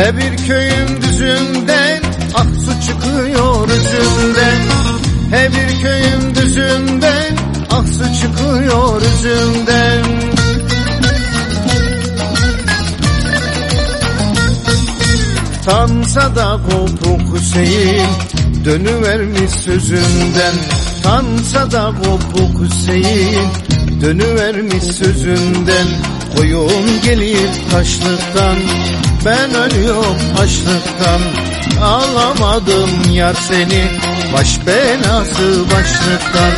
He bir köyüm düzünden ak su çıkıyor üzümden He bir köyüm düzünden ak su çıkıyor üzümden Tansa da kopuk Hüseyin dönüvermiş sözünden. Tansa da kopuk Hüseyin dönüvermiş sözünden. Koyun gelir taşlıktan ben ölüyorum açlıktan Alamadım yar seni. Baş belası başlıktan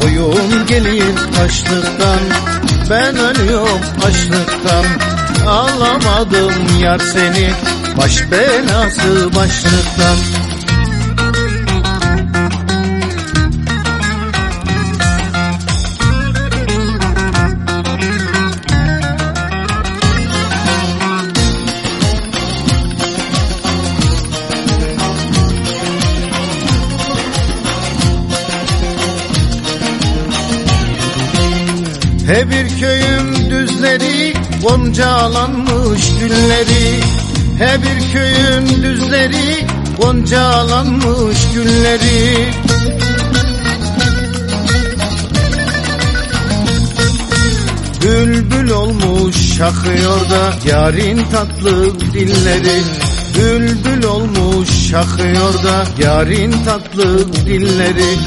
Koyun gelir taşlıktan. Ben ölüyorum açlıktan Alamadım yar seni. Baş belası başlıktan He bir köyüm düzleri Goncalanmış gülleri. He bir köyüm düzleri Goncalanmış gülleri. Bülbül olmuş şakıyor da Yarın tatlı dilleri. Bülbül olmuş şakıyor da Yarın tatlı dilleri.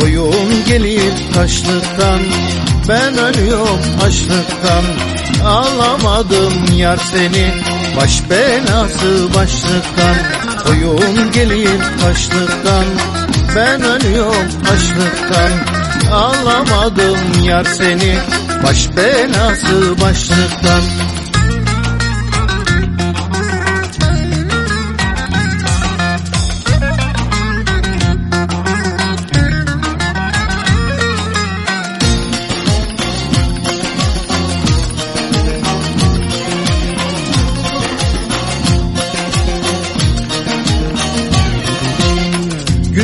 Koyun gelir taşlıktan ben ölüyorum açlıktan Alamadım yar seni. Baş belası başlıktan Koyun gelir taşlıktan Ben ölüyorum açlıktan Alamadım yar seni. Baş belası başlıktan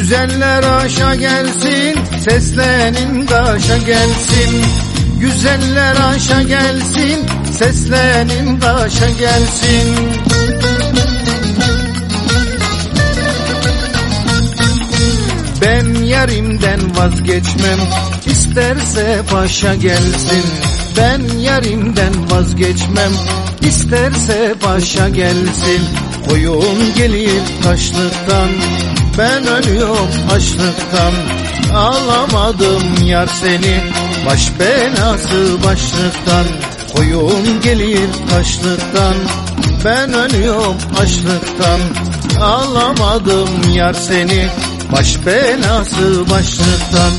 Güzeller aşa gelsin, seslenin daşa gelsin. Güzeller aşa gelsin, seslenin daşa gelsin. Ben yarimden vazgeçmem, isterse paşa gelsin. Ben yarimden vazgeçmem, isterse paşa gelsin. Koyun gelir taşlıktan, ben ölüyorum açlıktan Alamadım yar seni. Baş belası başlıktan Koyun gelir taşlıktan. Ben ölüyorum açlıktan Alamadım yar seni. Baş belası başlıktan